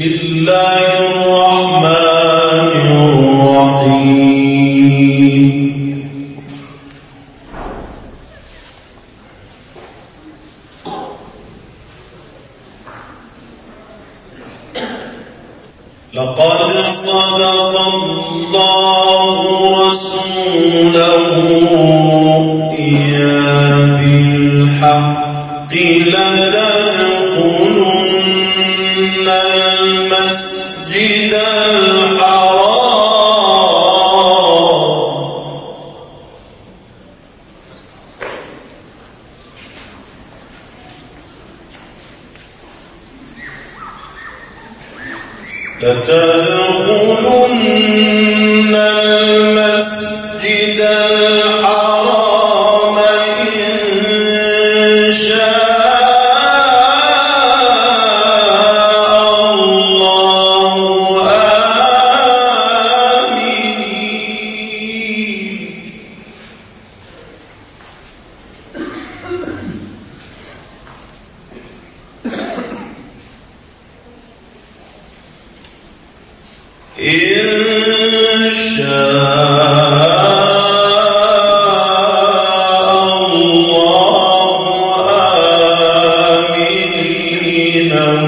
بسم الله الرحمن المسجد الحرام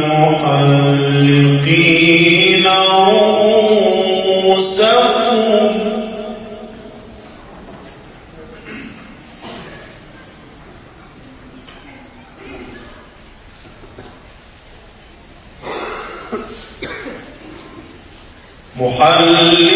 محلقين رؤوسهم. محلقين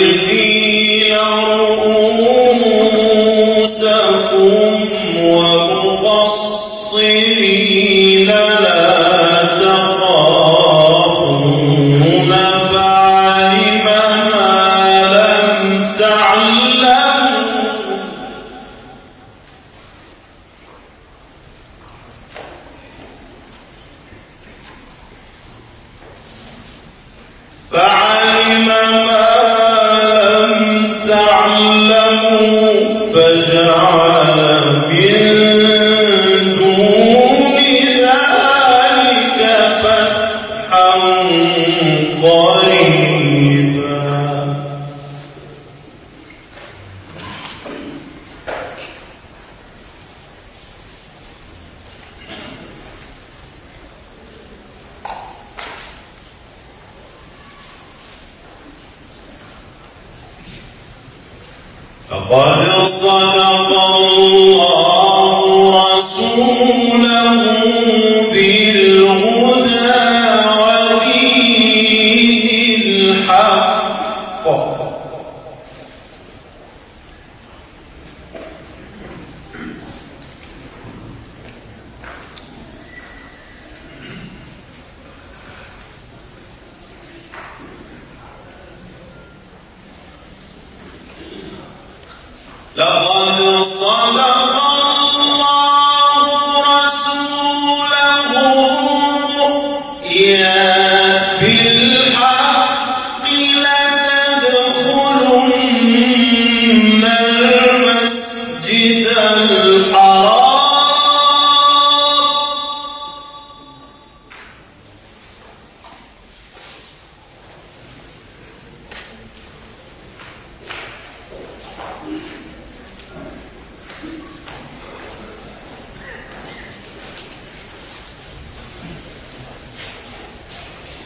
الله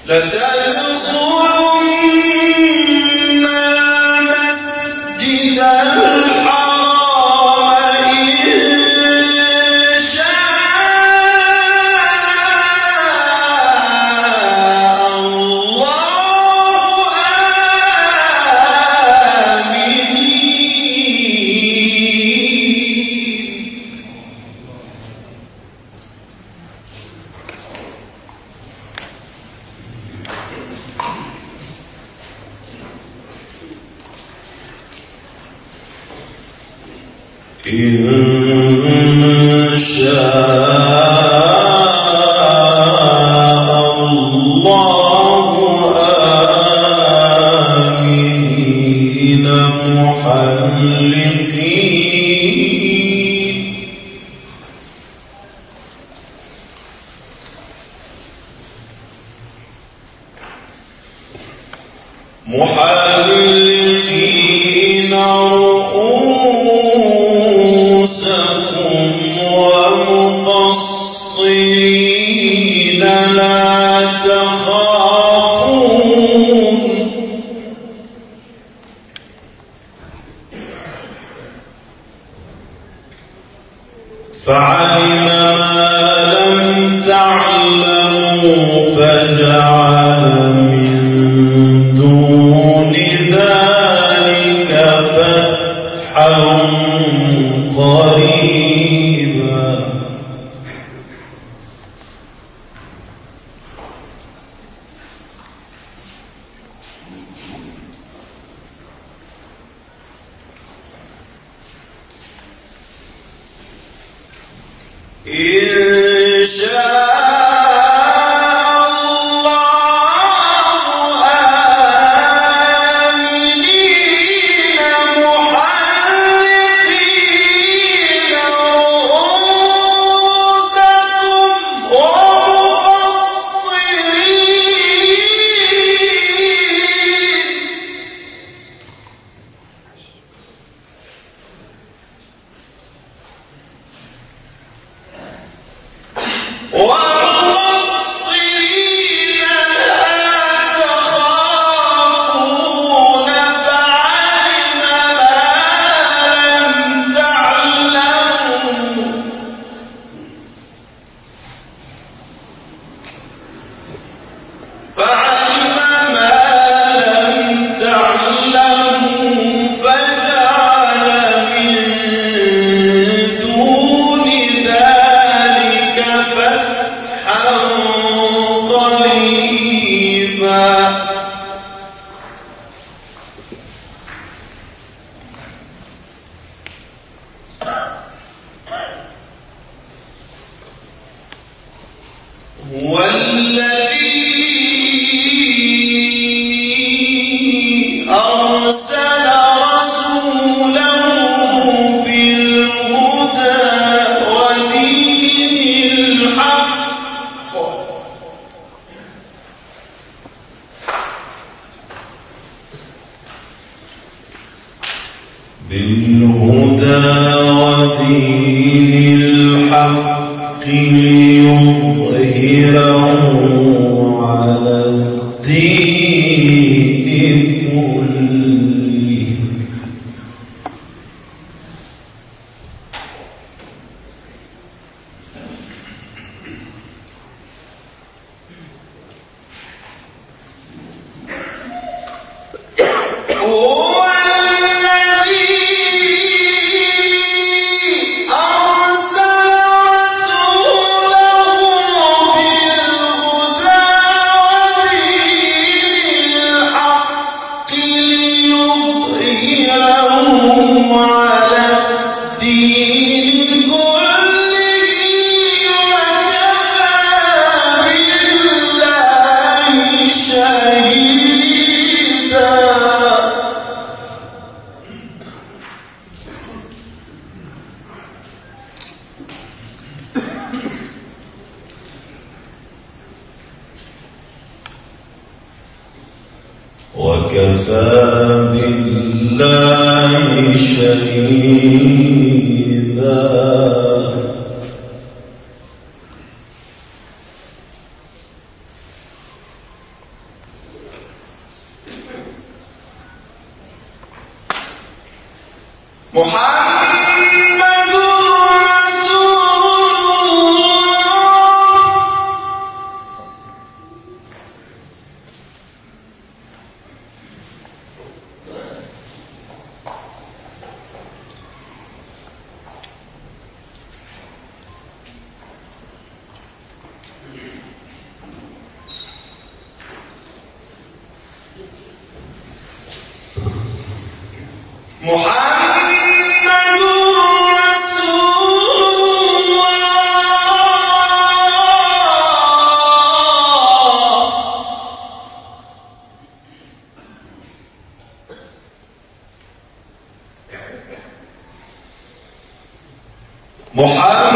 لتدخلن المسجد إن شاء الله. آمين محلقين محلقين رؤوس فعلم ما لم تعلموا فجعل إن شاء شهيدا. محال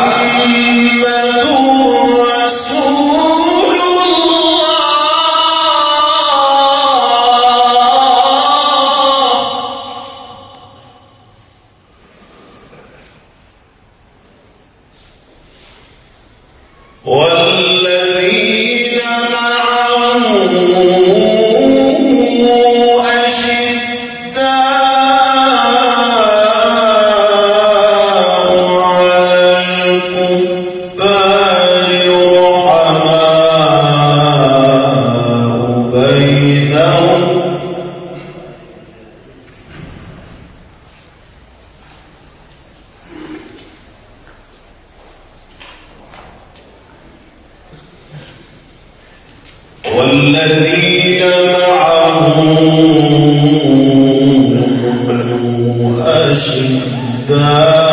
أشداء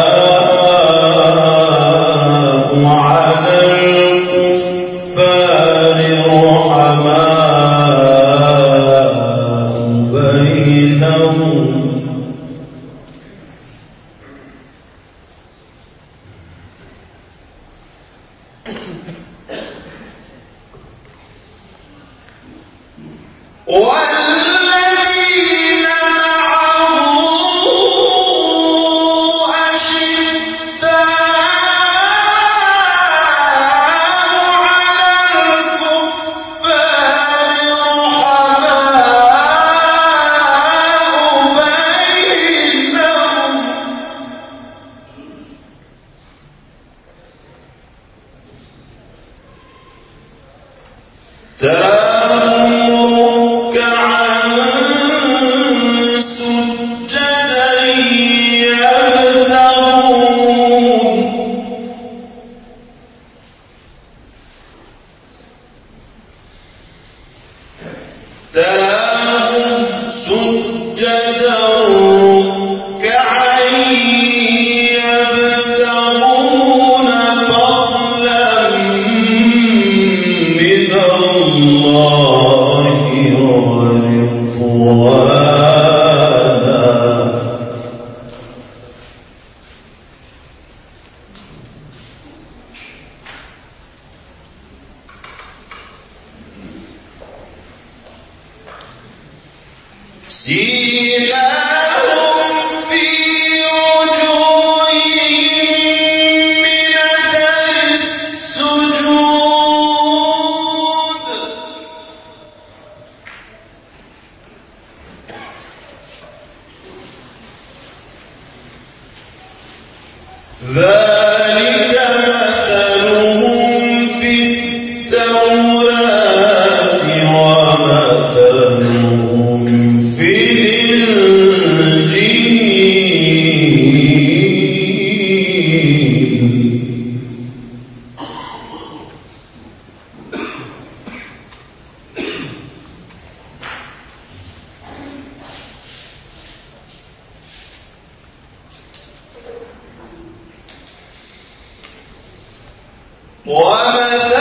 ورضوانا The ومثلهم